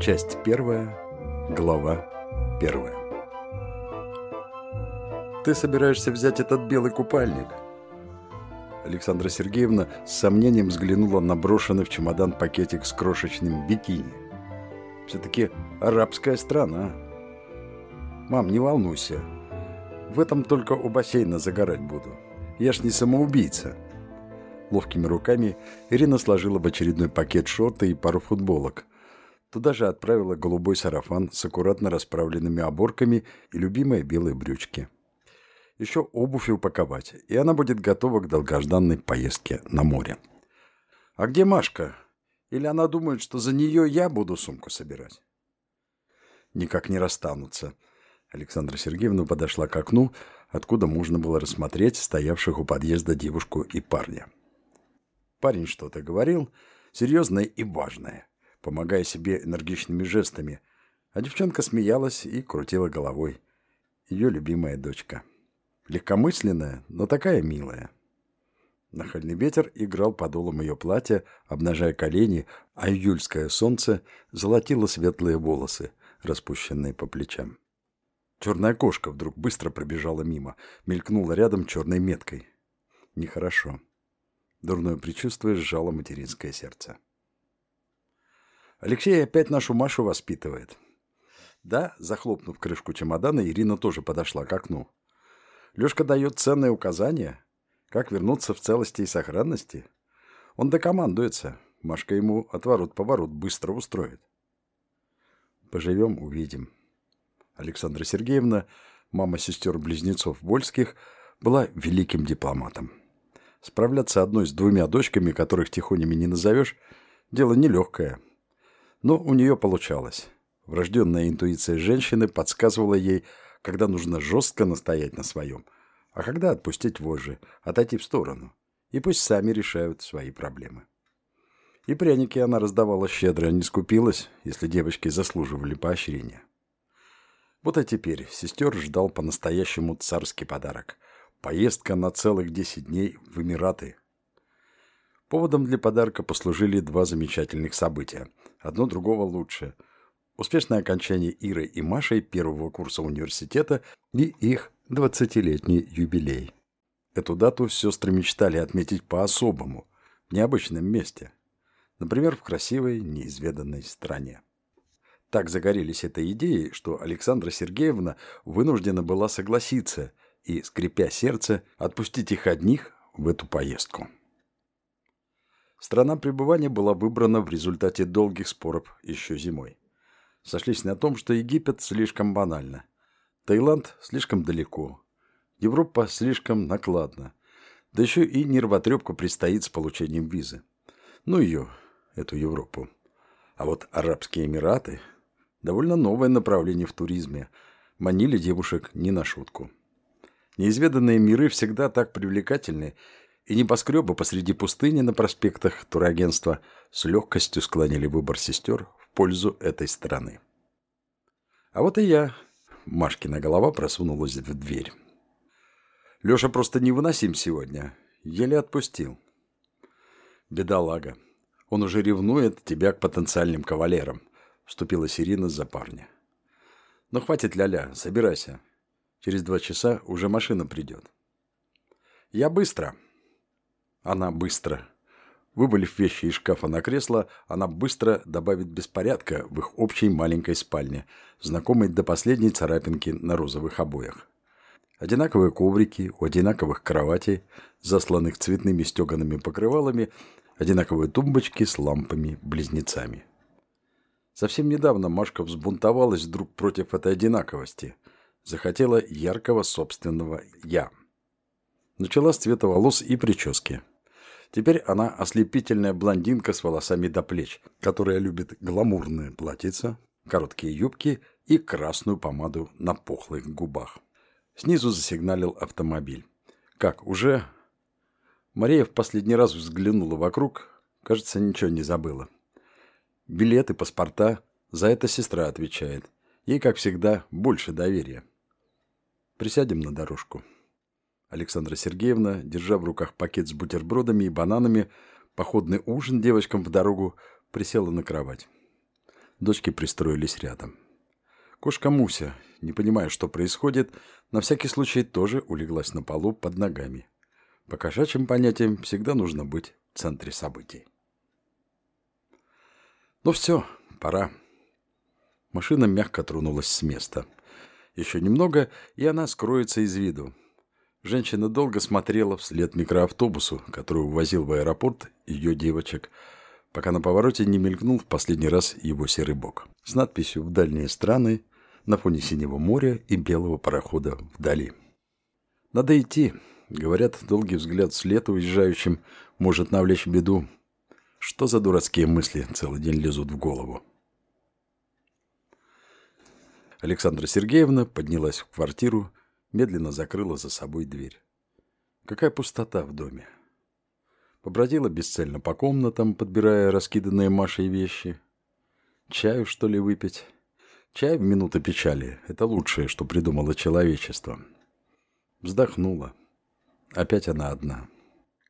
Часть первая, глава первая. «Ты собираешься взять этот белый купальник?» Александра Сергеевна с сомнением взглянула на брошенный в чемодан пакетик с крошечным бикини. «Все-таки арабская страна». «Мам, не волнуйся. В этом только у бассейна загорать буду. Я ж не самоубийца». Ловкими руками Ирина сложила в очередной пакет шорты и пару футболок. Туда же отправила голубой сарафан с аккуратно расправленными оборками и любимые белые брючки. Еще обувь упаковать, и она будет готова к долгожданной поездке на море. «А где Машка? Или она думает, что за нее я буду сумку собирать?» Никак не расстанутся. Александра Сергеевна подошла к окну, откуда можно было рассмотреть стоявших у подъезда девушку и парня. Парень что-то говорил, серьезное и важное, помогая себе энергичными жестами, а девчонка смеялась и крутила головой. Ее любимая дочка. Легкомысленная, но такая милая. Нахальный ветер играл подолом ее платья, обнажая колени, а июльское солнце золотило светлые волосы, распущенные по плечам. Черная кошка вдруг быстро пробежала мимо, мелькнула рядом черной меткой. Нехорошо. Дурное предчувствие сжало материнское сердце. Алексей опять нашу Машу воспитывает. Да, захлопнув крышку чемодана, Ирина тоже подошла к окну. Лешка дает ценные указания, как вернуться в целости и сохранности. Он докомандуется. Машка ему отворот-поворот быстро устроит. Поживем, увидим. Александра Сергеевна, мама сестер-близнецов Вольских, была великим дипломатом. Справляться одной с двумя дочками, которых тихонями не назовешь, дело нелегкое. Но у нее получалось. Врожденная интуиция женщины подсказывала ей, когда нужно жестко настоять на своем, а когда отпустить вожжи, отойти в сторону. И пусть сами решают свои проблемы. И пряники она раздавала щедро, не скупилась, если девочки заслуживали поощрения. Вот и теперь сестер ждал по-настоящему царский подарок – Поездка на целых 10 дней в Эмираты. Поводом для подарка послужили два замечательных события. Одно другого лучше. Успешное окончание Иры и Машей первого курса университета и их 20-летний юбилей. Эту дату сестры мечтали отметить по-особому, в необычном месте. Например, в красивой, неизведанной стране. Так загорелись этой идеей, что Александра Сергеевна вынуждена была согласиться – и, скрипя сердце, отпустить их одних в эту поездку. Страна пребывания была выбрана в результате долгих споров еще зимой. Сошлись на том, что Египет слишком банально, Таиланд слишком далеко, Европа слишком накладно, да еще и нервотрепка предстоит с получением визы. Ну ее, эту Европу. А вот Арабские Эмираты – довольно новое направление в туризме, манили девушек не на шутку. Неизведанные миры всегда так привлекательны, и небоскребы посреди пустыни на проспектах турагентства с легкостью склонили выбор сестер в пользу этой страны. А вот и я. Машкина голова просунулась в дверь. Леша просто невыносим сегодня. Еле отпустил. Бедолага. Он уже ревнует тебя к потенциальным кавалерам. Вступила Ирина за парня. Ну хватит ля-ля, собирайся. Через два часа уже машина придет. Я быстро. Она быстро. Выболив вещи из шкафа на кресло, она быстро добавит беспорядка в их общей маленькой спальне, знакомой до последней царапинки на розовых обоях. Одинаковые коврики у одинаковых кроватей, засланных цветными стеганными покрывалами, одинаковые тумбочки с лампами-близнецами. Совсем недавно Машка взбунтовалась вдруг против этой одинаковости – захотела яркого собственного «я». Начала с цвета волос и прически. Теперь она ослепительная блондинка с волосами до плеч, которая любит гламурные платьица, короткие юбки и красную помаду на пухлых губах. Снизу засигналил автомобиль. Как, уже? Мария в последний раз взглянула вокруг. Кажется, ничего не забыла. Билеты, паспорта. За это сестра отвечает. Ей, как всегда, больше доверия. Присядем на дорожку. Александра Сергеевна, держа в руках пакет с бутербродами и бананами, походный ужин девочкам в дорогу, присела на кровать. Дочки пристроились рядом. Кошка Муся, не понимая, что происходит, на всякий случай тоже улеглась на полу под ногами. По кошачьим понятиям всегда нужно быть в центре событий. Ну все, пора. Машина мягко тронулась с места. Еще немного, и она скроется из виду. Женщина долго смотрела вслед микроавтобусу, который увозил в аэропорт ее девочек, пока на повороте не мелькнул в последний раз его серый бок с надписью «В дальние страны» на фоне синего моря и белого парохода вдали. «Надо идти», — говорят, долгий взгляд вслед уезжающим может навлечь беду. Что за дурацкие мысли целый день лезут в голову? Александра Сергеевна поднялась в квартиру, медленно закрыла за собой дверь. Какая пустота в доме. Побродила бесцельно по комнатам, подбирая раскиданные Машей вещи. Чаю, что ли, выпить? Чай в минуты печали – это лучшее, что придумало человечество. Вздохнула. Опять она одна.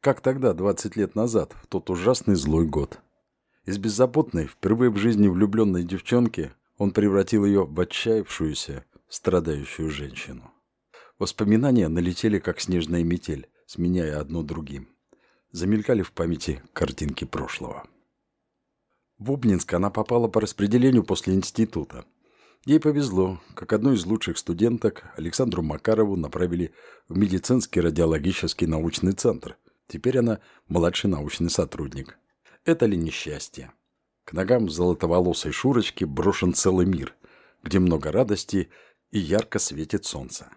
Как тогда, 20 лет назад, в тот ужасный злой год. Из беззаботной, впервые в жизни влюбленной девчонки он превратил ее в отчаявшуюся, страдающую женщину. Воспоминания налетели, как снежная метель, сменяя одно другим. Замелькали в памяти картинки прошлого. В Обнинск она попала по распределению после института – Ей повезло. Как одну из лучших студенток, Александру Макарову направили в медицинский радиологический научный центр. Теперь она младший научный сотрудник. Это ли несчастье? К ногам золотоволосой Шурочки брошен целый мир, где много радости и ярко светит солнце.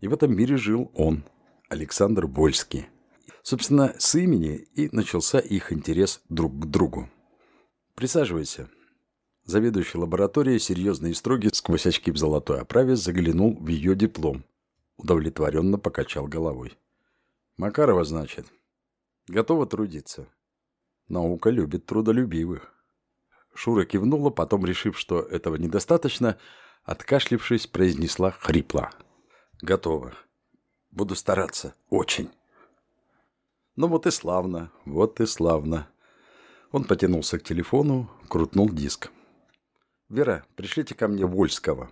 И в этом мире жил он, Александр Вольский. Собственно, с имени и начался их интерес друг к другу. «Присаживайся», Заведующий лабораторией, серьезный и строгий, сквозь очки в золотой оправе, заглянул в ее диплом. Удовлетворенно покачал головой. «Макарова, значит. Готова трудиться. Наука любит трудолюбивых». Шура кивнула, потом, решив, что этого недостаточно, откашлившись, произнесла хрипло. «Готово. Буду стараться. Очень». «Ну вот и славно, вот и славно». Он потянулся к телефону, крутнул диск. «Вера, пришлите ко мне Вольского».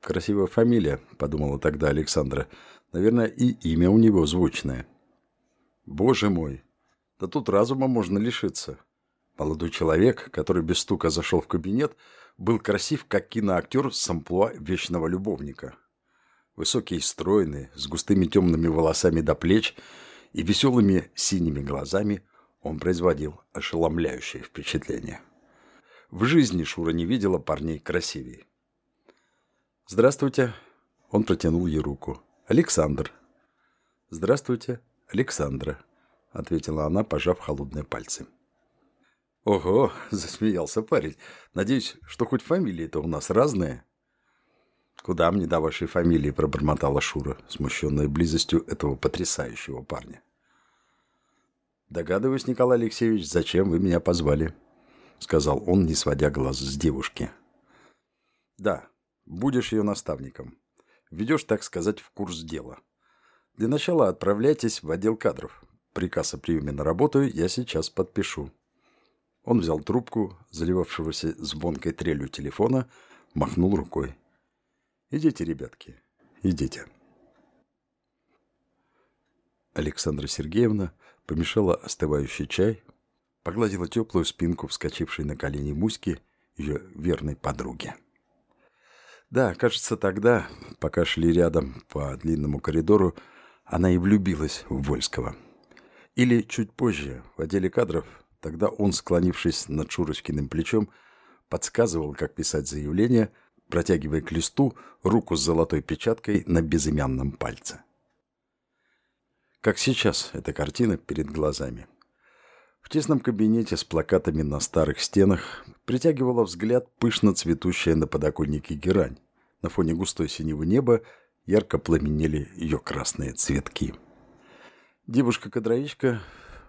«Красивая фамилия», — подумала тогда Александра. «Наверное, и имя у него звучное». «Боже мой! Да тут разума можно лишиться». Молодой человек, который без стука зашел в кабинет, был красив, как киноактер с амплуа вечного любовника. Высокий и стройный, с густыми темными волосами до плеч и веселыми синими глазами, он производил ошеломляющее впечатление. В жизни Шура не видела парней красивее. «Здравствуйте!» Он протянул ей руку. «Александр!» «Здравствуйте, Александра!» Ответила она, пожав холодные пальцы. «Ого!» – засмеялся парень. «Надеюсь, что хоть фамилии-то у нас разные?» «Куда мне до вашей фамилии?» – пробормотала Шура, смущенная близостью этого потрясающего парня. «Догадываюсь, Николай Алексеевич, зачем вы меня позвали?» сказал он, не сводя глаз с девушки. Да, будешь ее наставником. Ведешь, так сказать, в курс дела. Для начала отправляйтесь в отдел кадров. Приказ о приеме на работу я сейчас подпишу. Он взял трубку, заливавшегося звонкой трелью телефона, махнул рукой. «Идите, ребятки, идите». Александра Сергеевна помешала остывающий чай, погладила теплую спинку вскочившей на колени Муськи, ее верной подруги. Да, кажется, тогда, пока шли рядом по длинному коридору, она и влюбилась в Вольского. Или чуть позже, в отделе кадров, тогда он, склонившись над Шурочкиным плечом, подсказывал, как писать заявление, протягивая к листу руку с золотой печаткой на безымянном пальце. Как сейчас эта картина перед глазами. В тесном кабинете с плакатами на старых стенах притягивала взгляд пышно цветущая на подоконнике герань. На фоне густой синего неба ярко пламенели ее красные цветки. Девушка-кадровичка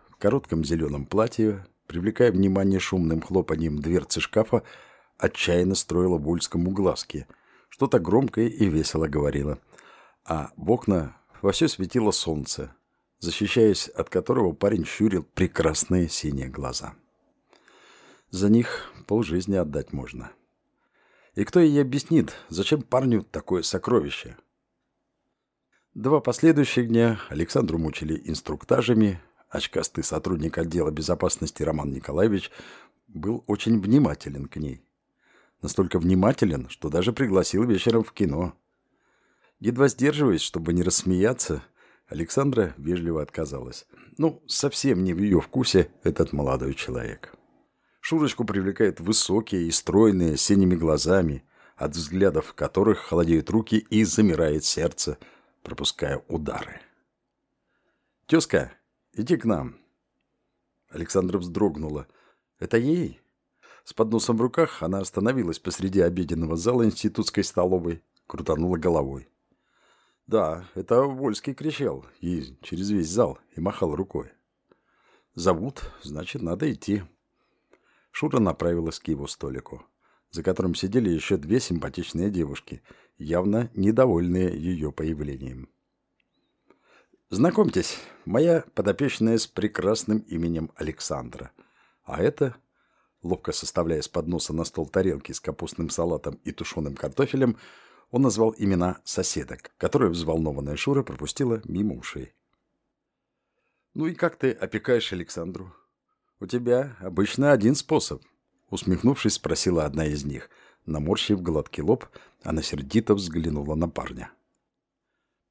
в коротком зеленом платье, привлекая внимание шумным хлопанием дверцы шкафа, отчаянно строила Вольскому глазки. Что-то громкое и весело говорила. А в окна во все светило солнце, защищаясь от которого парень щурил прекрасные синие глаза. За них полжизни отдать можно. И кто ей объяснит, зачем парню такое сокровище? Два последующих дня Александру мучили инструктажами. Очкастый сотрудник отдела безопасности Роман Николаевич был очень внимателен к ней. Настолько внимателен, что даже пригласил вечером в кино. Едва сдерживаясь, чтобы не рассмеяться, Александра вежливо отказалась. Ну, совсем не в ее вкусе этот молодой человек. Шурочку привлекают высокие и стройные, синими глазами, от взглядов которых холодеют руки и замирает сердце, пропуская удары. «Тезка, иди к нам!» Александра вздрогнула. «Это ей?» С подносом в руках она остановилась посреди обеденного зала институтской столовой, крутанула головой. Да, это Вольский кричал и через весь зал и махал рукой. Зовут, значит, надо идти. Шура направилась к его столику, за которым сидели еще две симпатичные девушки, явно недовольные ее появлением. «Знакомьтесь, моя подопечная с прекрасным именем Александра. А это, ловко составляя с подноса на стол тарелки с капустным салатом и тушеным картофелем, он назвал имена соседок, которые взволнованная Шура пропустила мимо ушей. «Ну и как ты опекаешь Александру?» «У тебя обычно один способ», — усмехнувшись, спросила одна из них. Наморщив гладкий лоб, она сердито взглянула на парня.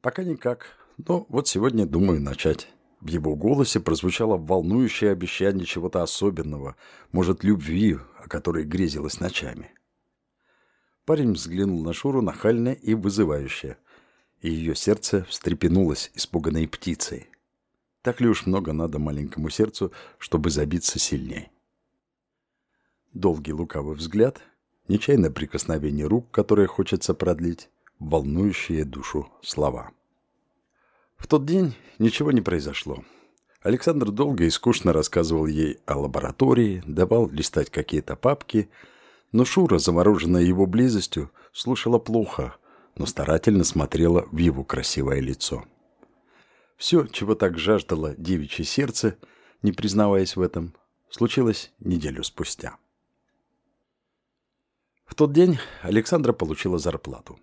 «Пока никак, но вот сегодня думаю начать». В его голосе прозвучало волнующее обещание чего-то особенного, может, любви, о которой грезилось ночами. Парень взглянул на Шуру нахально и вызывающе, и ее сердце встрепенулось испуганной птицей. Так ли уж много надо маленькому сердцу, чтобы забиться сильней? Долгий лукавый взгляд, нечаянное прикосновение рук, которое хочется продлить, волнующие душу слова. В тот день ничего не произошло. Александр долго и скучно рассказывал ей о лаборатории, давал листать какие-то папки, но Шура, замороженная его близостью, слушала плохо, но старательно смотрела в его красивое лицо. Все, чего так жаждало девичье сердце, не признаваясь в этом, случилось неделю спустя. В тот день Александра получила зарплату.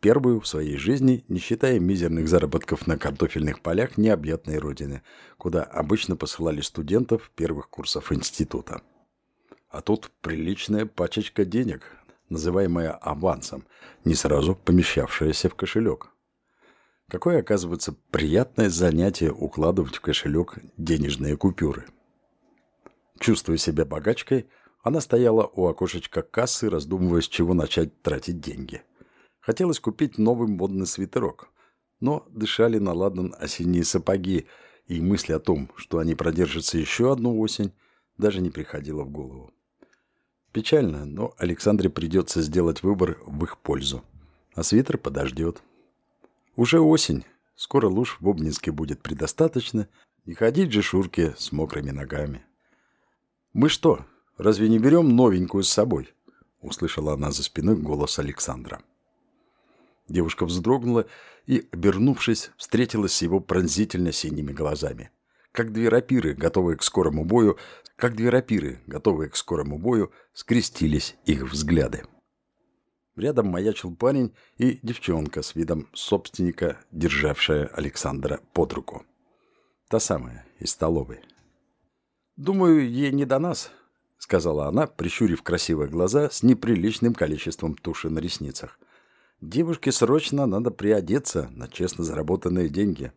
Первую в своей жизни, не считая мизерных заработков на картофельных полях необъятной родины, куда обычно посылали студентов первых курсов института. А тут приличная пачечка денег, называемая авансом, не сразу помещавшаяся в кошелек. Какое, оказывается, приятное занятие укладывать в кошелек денежные купюры. Чувствуя себя богачкой, она стояла у окошечка кассы, раздумывая, с чего начать тратить деньги. Хотелось купить новый модный свитерок, но дышали на ладан осенние сапоги, и мысль о том, что они продержатся еще одну осень, даже не приходила в голову. Печально, но Александре придется сделать выбор в их пользу. А свитер подождет. Уже осень. Скоро луж в Обнинске будет предостаточно. Не ходить же Шурке с мокрыми ногами. «Мы что, разве не берем новенькую с собой?» Услышала она за спиной голос Александра. Девушка вздрогнула и, обернувшись, встретилась с его пронзительно синими глазами. Как две рапиры, готовые к скорому бою, как две рапиры, готовые к скорому бою, скрестились их взгляды. Рядом маячил парень и девчонка с видом собственника, державшая Александра под руку. Та самая, из столовой. «Думаю, ей не до нас», — сказала она, прищурив красивые глаза с неприличным количеством туши на ресницах. «Девушке срочно надо приодеться на честно заработанные деньги».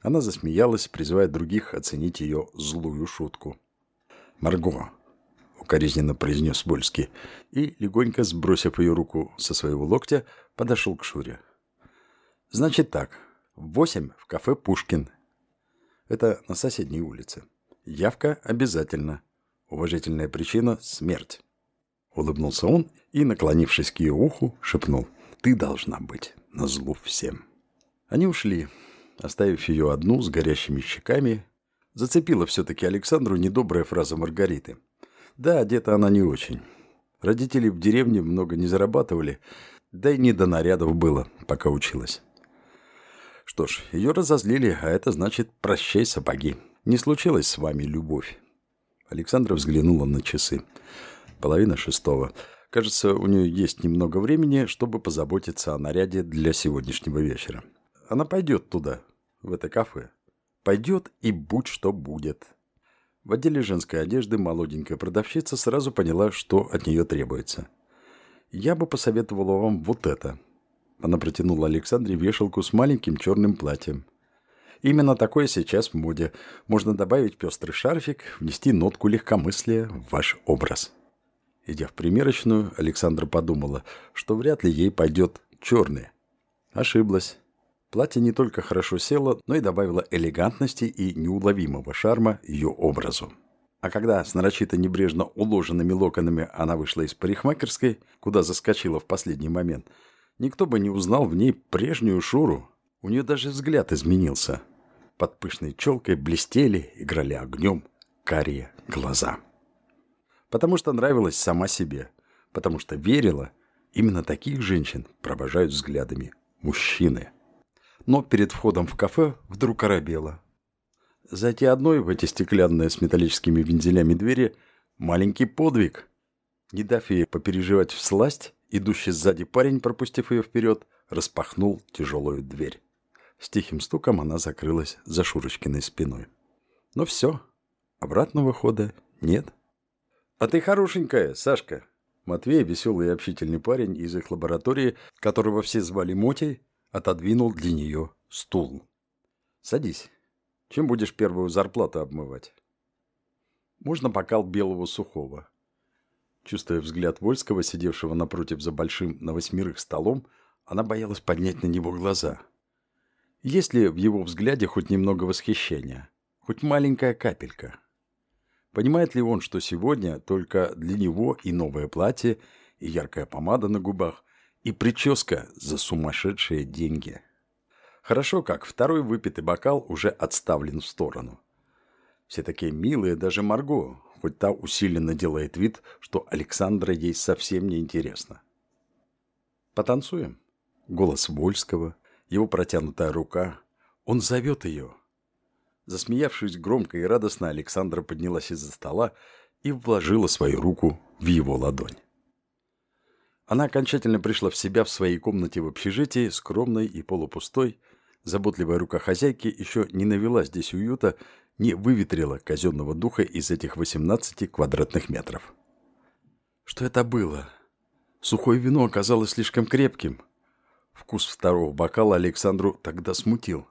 Она засмеялась, призывая других оценить ее злую шутку. «Марго, укоризненно произнес Вольский и, легонько сбросив ее руку со своего локтя, подошел к Шуре. «Значит так, в восемь в кафе «Пушкин». Это на соседней улице. Явка обязательно. Уважительная причина – смерть». Улыбнулся он и, наклонившись к ее уху, шепнул. «Ты должна быть на злу всем». Они ушли, оставив ее одну с горящими щеками. Зацепила все-таки Александру недобрая фраза Маргариты – да, одета она не очень. Родители в деревне много не зарабатывали, да и не до нарядов было, пока училась. Что ж, ее разозлили, а это значит «прощай, сапоги». Не случилась с вами любовь. Александра взглянула на часы. Половина шестого. Кажется, у нее есть немного времени, чтобы позаботиться о наряде для сегодняшнего вечера. Она пойдет туда, в это кафе. Пойдет и будь что будет. В отделе женской одежды молоденькая продавщица сразу поняла, что от нее требуется. «Я бы посоветовала вам вот это». Она протянула Александре вешалку с маленьким черным платьем. Именно такое сейчас в моде. Можно добавить пестрый шарфик, внести нотку легкомыслия в ваш образ. Идя в примерочную, Александра подумала, что вряд ли ей пойдет черное. Ошиблась. Платье не только хорошо село, но и добавило элегантности и неуловимого шарма ее образу. А когда с нарочито небрежно уложенными локонами она вышла из парикмахерской, куда заскочила в последний момент, никто бы не узнал в ней прежнюю Шуру. У нее даже взгляд изменился. Под пышной челкой блестели, играли огнем карие глаза потому что нравилась сама себе, потому что верила, именно таких женщин провожают взглядами мужчины. Но перед входом в кафе вдруг оробела. Зайти одной в эти стеклянные с металлическими вензелями двери – маленький подвиг. Не дав ей попереживать в сласть, идущий сзади парень, пропустив ее вперед, распахнул тяжелую дверь. С тихим стуком она закрылась за Шурочкиной спиной. Но все, обратного хода нет. «А ты хорошенькая, Сашка!» Матвей, веселый и общительный парень из их лаборатории, которого все звали Мотей, отодвинул для нее стул. «Садись. Чем будешь первую зарплату обмывать?» «Можно бокал белого сухого». Чувствуя взгляд Вольского, сидевшего напротив за большим на восьмерых столом, она боялась поднять на него глаза. Есть ли в его взгляде хоть немного восхищения? Хоть маленькая капелька? Понимает ли он, что сегодня только для него и новое платье, и яркая помада на губах, и прическа за сумасшедшие деньги? Хорошо, как второй выпитый бокал уже отставлен в сторону. Все такие милые, даже Марго, хоть та усиленно делает вид, что Александра ей совсем не интересна. «Потанцуем?» Голос Вольского, его протянутая рука. Он зовет ее – Засмеявшись громко и радостно, Александра поднялась из-за стола и вложила свою руку в его ладонь. Она окончательно пришла в себя в своей комнате в общежитии, скромной и полупустой. Заботливая рука хозяйки еще не навела здесь уюта, не выветрила казенного духа из этих 18 квадратных метров. Что это было? Сухое вино оказалось слишком крепким. Вкус второго бокала Александру тогда смутил.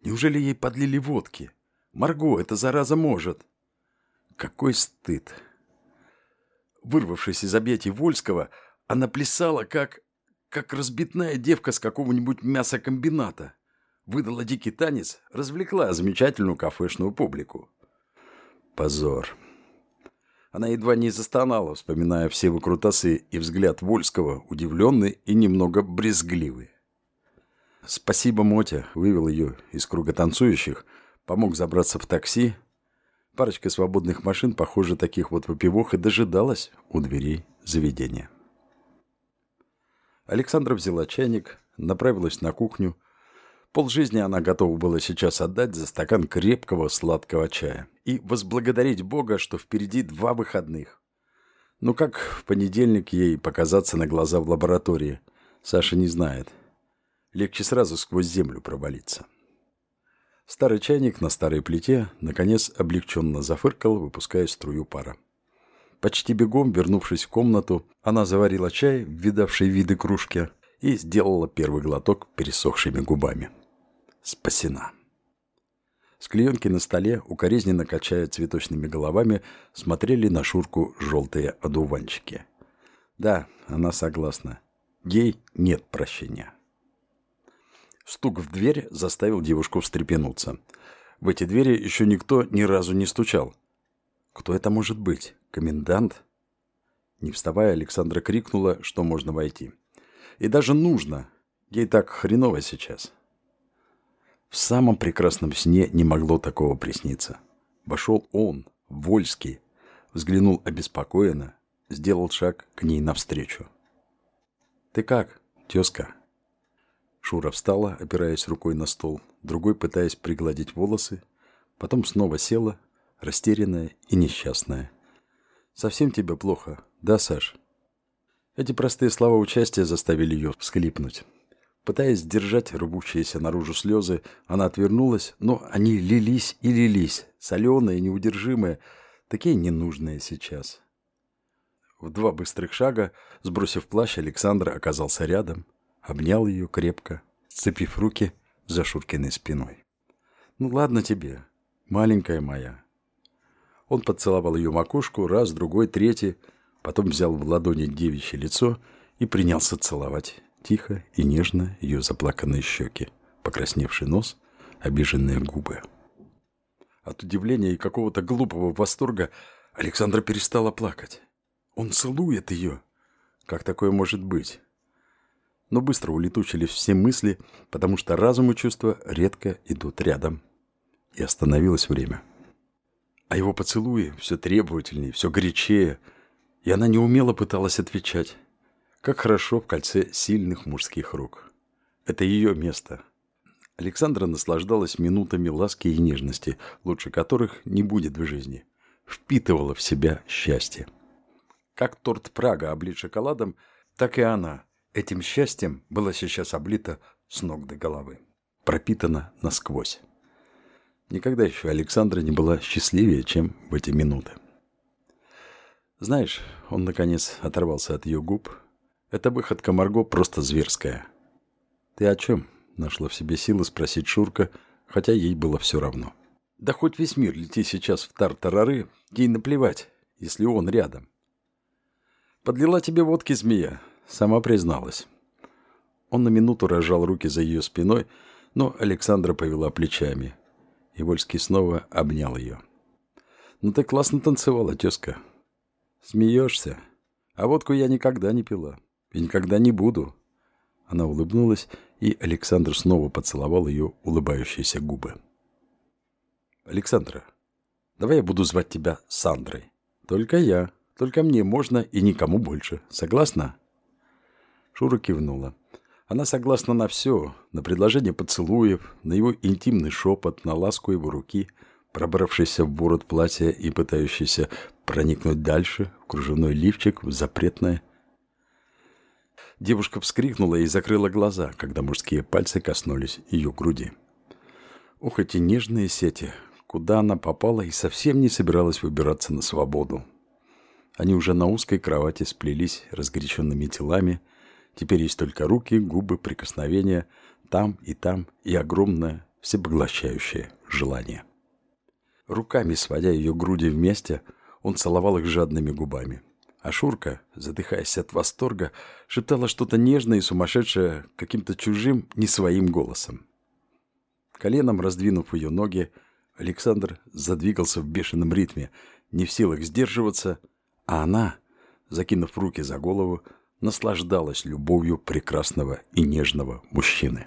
Неужели ей подлили водки? Марго, эта зараза может. Какой стыд. Вырвавшись из объятий Вольского, она плясала, как... как разбитная девка с какого-нибудь мясокомбината. Выдала дикий танец, развлекла замечательную кафешную публику. Позор. Она едва не застонала, вспоминая все выкрутасы и взгляд Вольского, удивленный и немного брезгливый. Спасибо, Мотя, вывел ее из круга танцующих, помог забраться в такси. Парочка свободных машин, похоже, таких вот выпивох, и дожидалась у дверей заведения. Александра взяла чайник, направилась на кухню. Пол жизни она готова была сейчас отдать за стакан крепкого сладкого чая и возблагодарить Бога, что впереди два выходных. Ну как в понедельник ей показаться на глаза в лаборатории, Саша не знает. Легче сразу сквозь землю провалиться. Старый чайник на старой плите, наконец, облегченно зафыркал, выпуская струю пара. Почти бегом, вернувшись в комнату, она заварила чай в видавшей виды кружке и сделала первый глоток пересохшими губами. Спасена. С клеенки на столе, укоризненно качая цветочными головами, смотрели на Шурку желтые одуванчики. Да, она согласна. Ей нет прощения. Стук в дверь заставил девушку встрепенуться. В эти двери еще никто ни разу не стучал. Кто это может быть? Комендант? Не вставая, Александра крикнула, что можно войти. И даже нужно. Ей так хреново сейчас. В самом прекрасном сне не могло такого присниться. Вошел он, Вольский, взглянул обеспокоенно, сделал шаг к ней навстречу. «Ты как, тезка?» Шура встала, опираясь рукой на стол, другой пытаясь пригладить волосы, потом снова села, растерянная и несчастная. «Совсем тебе плохо, да, Саш?» Эти простые слова участия заставили ее всхлипнуть. Пытаясь сдержать рвущиеся наружу слезы, она отвернулась, но они лились и лились, соленые, неудержимые, такие ненужные сейчас. В два быстрых шага, сбросив плащ, Александр оказался рядом, обнял ее крепко, сцепив руки за Шуркиной спиной. «Ну ладно тебе, маленькая моя». Он поцеловал ее макушку раз, другой, третий, потом взял в ладони девичье лицо и принялся целовать тихо и нежно ее заплаканные щеки, покрасневший нос, обиженные губы. От удивления и какого-то глупого восторга Александра перестала плакать. Он целует ее. Как такое может быть? Но быстро улетучились все мысли, потому что разум и чувства редко идут рядом. И остановилось время. А его поцелуи все требовательнее, все горячее, и она неумело пыталась отвечать. Как хорошо в кольце сильных мужских рук. Это ее место. Александра наслаждалась минутами ласки и нежности, лучше которых не будет в жизни. Впитывала в себя счастье. Как торт Прага облит шоколадом, так и она этим счастьем была сейчас облита с ног до головы. Пропитана насквозь. Никогда еще Александра не была счастливее, чем в эти минуты. Знаешь, он, наконец, оторвался от ее губ, эта выходка Марго просто зверская. «Ты о чем?» – нашла в себе силы спросить Шурка, хотя ей было все равно. «Да хоть весь мир лети сейчас в тартарары, ей наплевать, если он рядом». «Подлила тебе водки змея», – сама призналась. Он на минуту разжал руки за ее спиной, но Александра повела плечами. И Вольский снова обнял ее. «Ну ты классно танцевала, тезка». «Смеешься? А водку я никогда не пила». И никогда не буду. Она улыбнулась, и Александр снова поцеловал ее улыбающиеся губы. Александра, давай я буду звать тебя Сандрой. Только я. Только мне можно и никому больше. Согласна? Шура кивнула. Она согласна на все, на предложение поцелуев, на его интимный шепот, на ласку его руки, пробравшийся в ворот платья и пытающийся проникнуть дальше в кружевной лифчик, в запретное Девушка вскрикнула и закрыла глаза, когда мужские пальцы коснулись ее груди. Ох, эти нежные сети! Куда она попала и совсем не собиралась выбираться на свободу. Они уже на узкой кровати сплелись разгоряченными телами. Теперь есть только руки, губы, прикосновения. Там и там и огромное, всепоглощающее желание. Руками сводя ее груди вместе, он целовал их жадными губами – а Шурка, задыхаясь от восторга, шептала что-то нежное и сумасшедшее каким-то чужим, не своим голосом. Коленом раздвинув ее ноги, Александр задвигался в бешеном ритме, не в силах сдерживаться, а она, закинув руки за голову, наслаждалась любовью прекрасного и нежного мужчины.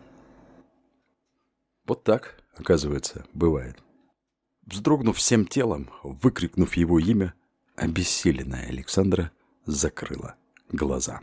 Вот так, оказывается, бывает. Вздрогнув всем телом, выкрикнув его имя, Обессиленная Александра закрыла глаза.